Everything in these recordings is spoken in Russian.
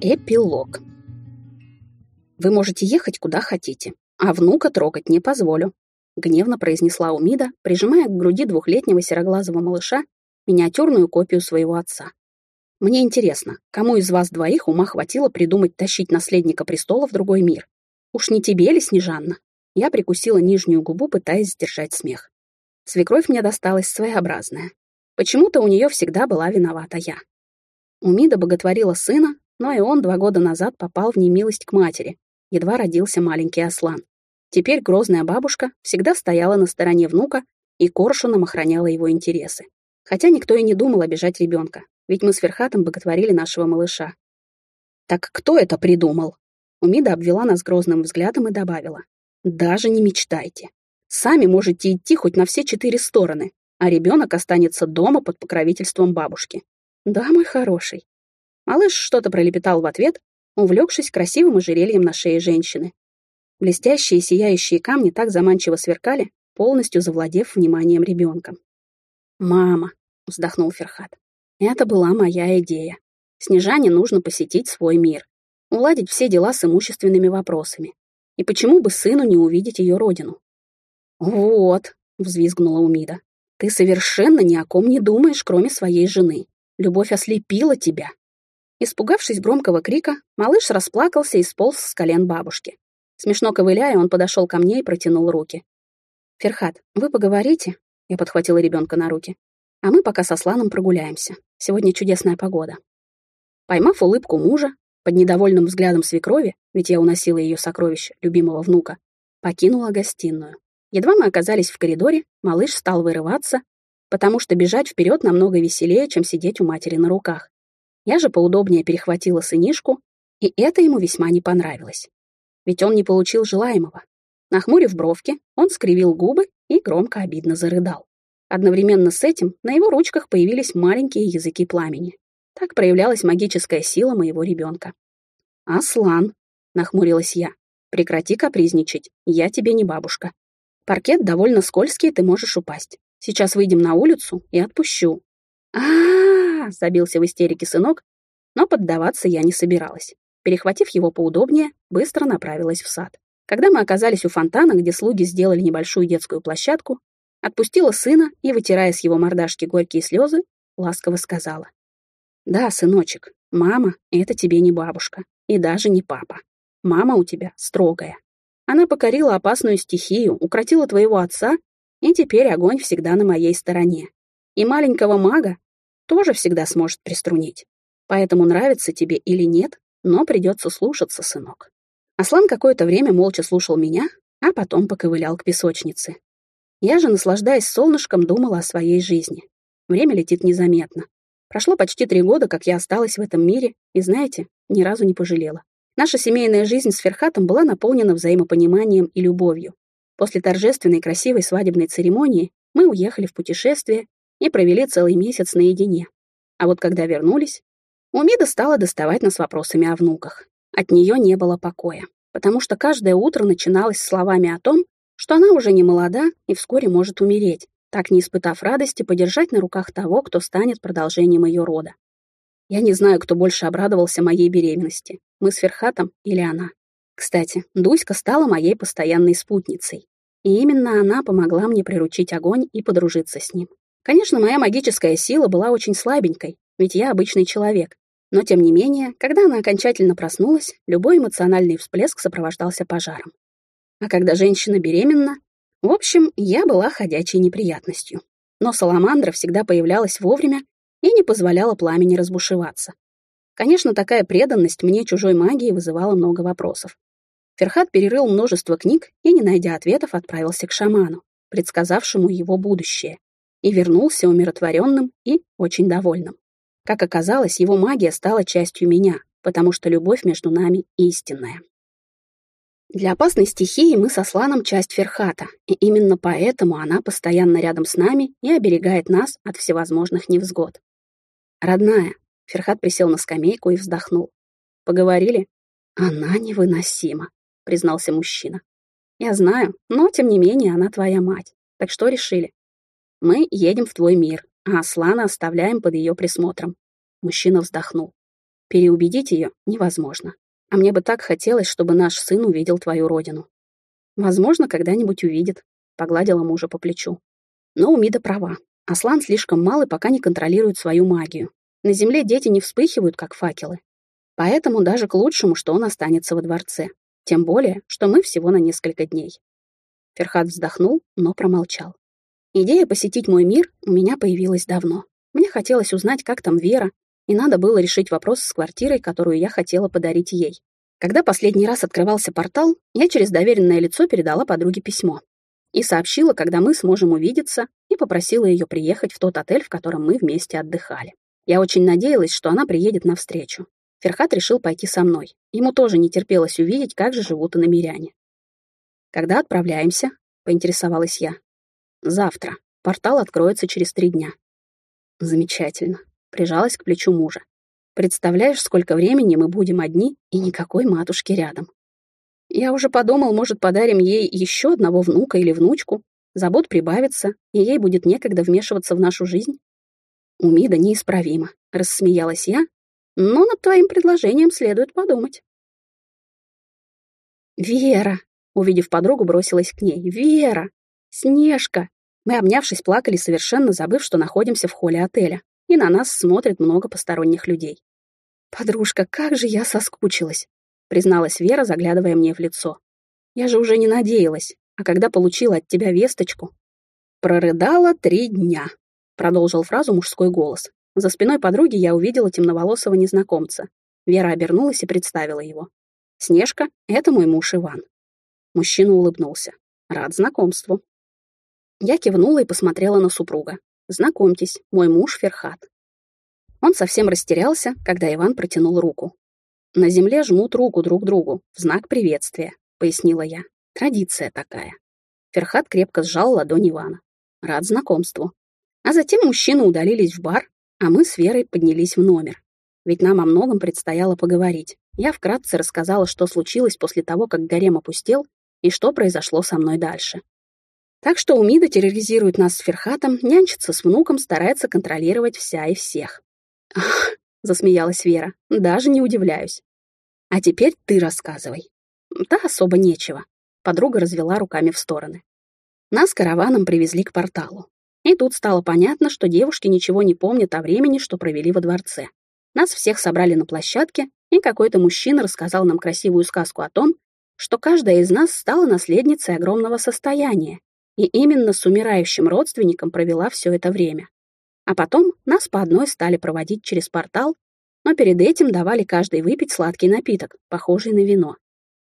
Эпилог. «Вы можете ехать куда хотите, а внука трогать не позволю», гневно произнесла Умида, прижимая к груди двухлетнего сероглазого малыша миниатюрную копию своего отца. «Мне интересно, кому из вас двоих ума хватило придумать тащить наследника престола в другой мир? Уж не тебе ли, Снежанна?» Я прикусила нижнюю губу, пытаясь сдержать смех. Свекровь мне досталась своеобразная. Почему-то у нее всегда была виновата я. Умида боготворила сына, но и он два года назад попал в немилость к матери. Едва родился маленький Аслан. Теперь грозная бабушка всегда стояла на стороне внука и коршуном охраняла его интересы. Хотя никто и не думал обижать ребенка, ведь мы с Верхатом боготворили нашего малыша. «Так кто это придумал?» Умида обвела нас грозным взглядом и добавила. «Даже не мечтайте. Сами можете идти хоть на все четыре стороны, а ребенок останется дома под покровительством бабушки. Да, мой хороший, Малыш что-то пролепетал в ответ, увлекшись красивым ожерельем на шее женщины. Блестящие сияющие камни так заманчиво сверкали, полностью завладев вниманием ребенка. «Мама», — вздохнул Ферхат, — «это была моя идея. Снежане нужно посетить свой мир, уладить все дела с имущественными вопросами. И почему бы сыну не увидеть ее родину?» «Вот», — взвизгнула Умида, — «ты совершенно ни о ком не думаешь, кроме своей жены. Любовь ослепила тебя, Испугавшись громкого крика, малыш расплакался и сполз с колен бабушки. Смешно ковыляя, он подошел ко мне и протянул руки. «Ферхат, вы поговорите?» Я подхватила ребенка на руки. «А мы пока со Сланом прогуляемся. Сегодня чудесная погода». Поймав улыбку мужа, под недовольным взглядом свекрови, ведь я уносила ее сокровище, любимого внука, покинула гостиную. Едва мы оказались в коридоре, малыш стал вырываться, потому что бежать вперед намного веселее, чем сидеть у матери на руках. Я же поудобнее перехватила сынишку, и это ему весьма не понравилось. Ведь он не получил желаемого. Нахмурив бровки, он скривил губы и громко обидно зарыдал. Одновременно с этим на его ручках появились маленькие языки пламени. Так проявлялась магическая сила моего ребенка. «Аслан», — нахмурилась я, — «прекрати капризничать, я тебе не бабушка. Паркет довольно скользкий, ты можешь упасть. Сейчас выйдем на улицу и отпущу». «А-а-а!» Забился в истерике сынок, но поддаваться я не собиралась. Перехватив его поудобнее, быстро направилась в сад. Когда мы оказались у фонтана, где слуги сделали небольшую детскую площадку, отпустила сына и, вытирая с его мордашки горькие слезы, ласково сказала. «Да, сыночек, мама — это тебе не бабушка, и даже не папа. Мама у тебя строгая. Она покорила опасную стихию, укротила твоего отца, и теперь огонь всегда на моей стороне. И маленького мага тоже всегда сможет приструнить. Поэтому нравится тебе или нет, но придется слушаться, сынок. Аслан какое-то время молча слушал меня, а потом поковылял к песочнице. Я же, наслаждаясь солнышком, думала о своей жизни. Время летит незаметно. Прошло почти три года, как я осталась в этом мире, и, знаете, ни разу не пожалела. Наша семейная жизнь с Ферхатом была наполнена взаимопониманием и любовью. После торжественной красивой свадебной церемонии мы уехали в путешествие и провели целый месяц наедине. А вот когда вернулись, Умида стала доставать нас вопросами о внуках. От нее не было покоя, потому что каждое утро начиналось словами о том, что она уже не молода и вскоре может умереть, так не испытав радости подержать на руках того, кто станет продолжением ее рода. Я не знаю, кто больше обрадовался моей беременности, мы с Ферхатом или она. Кстати, Дуська стала моей постоянной спутницей, и именно она помогла мне приручить огонь и подружиться с ним. Конечно, моя магическая сила была очень слабенькой, ведь я обычный человек. Но, тем не менее, когда она окончательно проснулась, любой эмоциональный всплеск сопровождался пожаром. А когда женщина беременна... В общем, я была ходячей неприятностью. Но саламандра всегда появлялась вовремя и не позволяла пламени разбушеваться. Конечно, такая преданность мне чужой магии вызывала много вопросов. Ферхат перерыл множество книг и, не найдя ответов, отправился к шаману, предсказавшему его будущее и вернулся умиротворенным и очень довольным. Как оказалось, его магия стала частью меня, потому что любовь между нами истинная. Для опасной стихии мы со Сланом часть Ферхата, и именно поэтому она постоянно рядом с нами и оберегает нас от всевозможных невзгод. «Родная», — Ферхат присел на скамейку и вздохнул. «Поговорили?» «Она невыносима», — признался мужчина. «Я знаю, но, тем не менее, она твоя мать. Так что решили?» Мы едем в твой мир, а Аслана оставляем под ее присмотром. Мужчина вздохнул. Переубедить ее невозможно. А мне бы так хотелось, чтобы наш сын увидел твою родину. Возможно, когда-нибудь увидит, погладила мужа по плечу. Но Умида права. Аслан слишком мал и пока не контролирует свою магию. На земле дети не вспыхивают, как факелы. Поэтому даже к лучшему, что он останется во дворце. Тем более, что мы всего на несколько дней. Ферхат вздохнул, но промолчал. Идея посетить мой мир у меня появилась давно. Мне хотелось узнать, как там Вера, и надо было решить вопрос с квартирой, которую я хотела подарить ей. Когда последний раз открывался портал, я через доверенное лицо передала подруге письмо и сообщила, когда мы сможем увидеться, и попросила ее приехать в тот отель, в котором мы вместе отдыхали. Я очень надеялась, что она приедет навстречу. Ферхат решил пойти со мной. Ему тоже не терпелось увидеть, как же живут иномиряне. «Когда отправляемся?» — поинтересовалась я. «Завтра. Портал откроется через три дня». «Замечательно прижалась к плечу мужа. Представляешь, сколько времени мы будем одни и никакой матушки рядом. Я уже подумал, может, подарим ей еще одного внука или внучку. Забот прибавится, и ей будет некогда вмешиваться в нашу жизнь. Умида неисправима, рассмеялась я, но над твоим предложением следует подумать. Вера, увидев подругу, бросилась к ней. Вера! Снежка! Мы, обнявшись, плакали, совершенно забыв, что находимся в холле отеля и на нас смотрит много посторонних людей. «Подружка, как же я соскучилась!» — призналась Вера, заглядывая мне в лицо. «Я же уже не надеялась, а когда получила от тебя весточку...» «Прорыдала три дня», — продолжил фразу мужской голос. За спиной подруги я увидела темноволосого незнакомца. Вера обернулась и представила его. «Снежка — это мой муж Иван». Мужчина улыбнулся. «Рад знакомству». Я кивнула и посмотрела на супруга. Знакомьтесь, мой муж Ферхат. Он совсем растерялся, когда Иван протянул руку. На земле жмут руку друг другу, в знак приветствия, пояснила я. Традиция такая. Ферхат крепко сжал ладонь Ивана. Рад знакомству. А затем мужчины удалились в бар, а мы с Верой поднялись в номер. Ведь нам о многом предстояло поговорить. Я вкратце рассказала, что случилось после того, как гарем опустел, и что произошло со мной дальше. Так что Умида терроризирует нас с Ферхатом, нянчится с внуком, старается контролировать вся и всех. «Ах!» — засмеялась Вера. «Даже не удивляюсь. А теперь ты рассказывай». «Да особо нечего». Подруга развела руками в стороны. Нас караваном привезли к порталу. И тут стало понятно, что девушки ничего не помнят о времени, что провели во дворце. Нас всех собрали на площадке, и какой-то мужчина рассказал нам красивую сказку о том, что каждая из нас стала наследницей огромного состояния, и именно с умирающим родственником провела все это время. А потом нас по одной стали проводить через портал, но перед этим давали каждый выпить сладкий напиток, похожий на вино.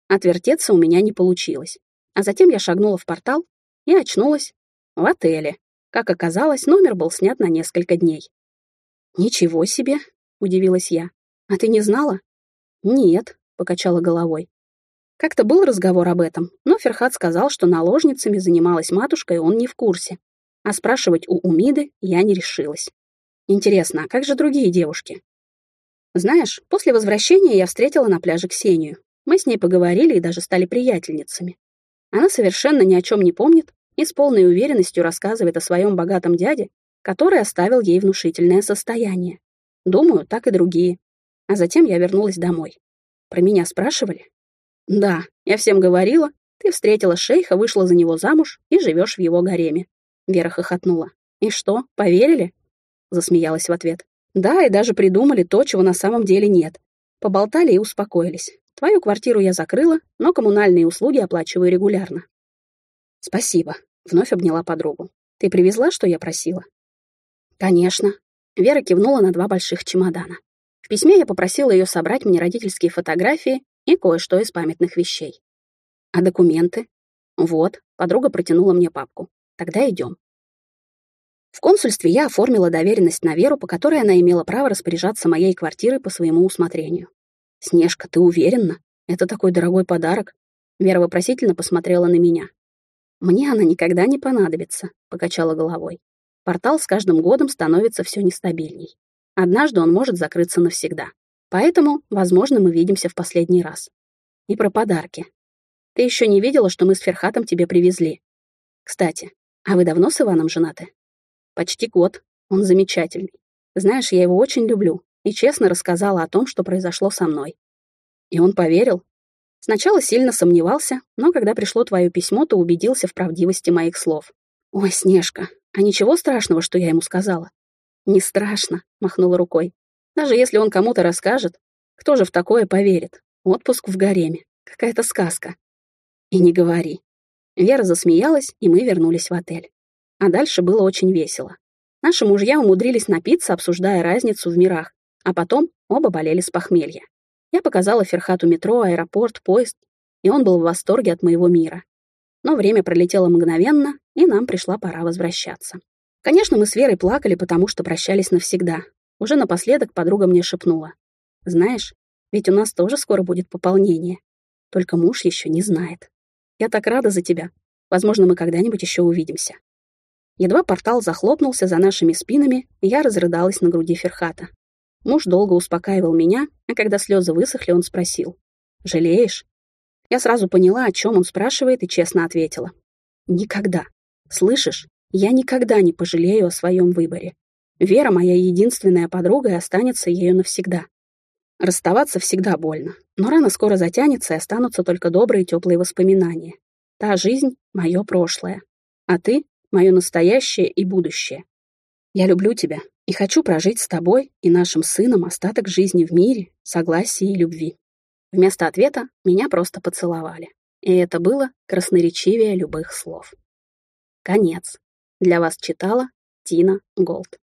Отвертеться у меня не получилось. А затем я шагнула в портал и очнулась в отеле. Как оказалось, номер был снят на несколько дней. «Ничего себе!» — удивилась я. «А ты не знала?» «Нет», — покачала головой. Как-то был разговор об этом, но Ферхат сказал, что наложницами занималась матушка, и он не в курсе. А спрашивать у Умиды я не решилась. Интересно, а как же другие девушки? Знаешь, после возвращения я встретила на пляже Ксению. Мы с ней поговорили и даже стали приятельницами. Она совершенно ни о чем не помнит и с полной уверенностью рассказывает о своем богатом дяде, который оставил ей внушительное состояние. Думаю, так и другие. А затем я вернулась домой. Про меня спрашивали? Да, я всем говорила, ты встретила шейха, вышла за него замуж и живешь в его гареме. Вера хохотнула. И что, поверили? Засмеялась в ответ. Да, и даже придумали то, чего на самом деле нет. Поболтали и успокоились. Твою квартиру я закрыла, но коммунальные услуги оплачиваю регулярно. Спасибо. Вновь обняла подругу. Ты привезла, что я просила? Конечно. Вера кивнула на два больших чемодана. В письме я попросила ее собрать мне родительские фотографии и кое-что из памятных вещей. А документы? Вот, подруга протянула мне папку. Тогда идем. В консульстве я оформила доверенность на Веру, по которой она имела право распоряжаться моей квартирой по своему усмотрению. «Снежка, ты уверена? Это такой дорогой подарок?» Вера вопросительно посмотрела на меня. «Мне она никогда не понадобится», — покачала головой. «Портал с каждым годом становится все нестабильней. Однажды он может закрыться навсегда. Поэтому, возможно, мы видимся в последний раз. И про подарки. Ты еще не видела, что мы с Ферхатом тебе привезли. Кстати, а вы давно с Иваном женаты? Почти год. Он замечательный. Знаешь, я его очень люблю, и честно рассказала о том, что произошло со мной. И он поверил. Сначала сильно сомневался, но когда пришло твое письмо, то убедился в правдивости моих слов. «Ой, Снежка, а ничего страшного, что я ему сказала?» «Не страшно», — махнула рукой. «Даже если он кому-то расскажет, кто же в такое поверит? Отпуск в гареме. Какая-то сказка». «И не говори». Вера засмеялась, и мы вернулись в отель. А дальше было очень весело. Наши мужья умудрились напиться, обсуждая разницу в мирах, а потом оба болели с похмелья. Я показала Ферхату метро, аэропорт, поезд, и он был в восторге от моего мира. Но время пролетело мгновенно, и нам пришла пора возвращаться. Конечно, мы с Верой плакали, потому что прощались навсегда. Уже напоследок подруга мне шепнула. «Знаешь, ведь у нас тоже скоро будет пополнение. Только муж еще не знает. Я так рада за тебя. Возможно, мы когда-нибудь еще увидимся». Едва портал захлопнулся за нашими спинами, я разрыдалась на груди Ферхата. Муж долго успокаивал меня, а когда слезы высохли, он спросил. «Жалеешь?» Я сразу поняла, о чем он спрашивает, и честно ответила. «Никогда. Слышишь? Я никогда не пожалею о своем выборе. Вера моя единственная подруга и останется ею навсегда. Расставаться всегда больно, но рано скоро затянется и останутся только добрые теплые воспоминания. Та жизнь — мое прошлое, а ты — мое настоящее и будущее. Я люблю тебя и хочу прожить с тобой и нашим сыном остаток жизни в мире, согласии и любви. Вместо ответа меня просто поцеловали. И это было красноречивее любых слов. Конец. Для вас читала Тина Голд.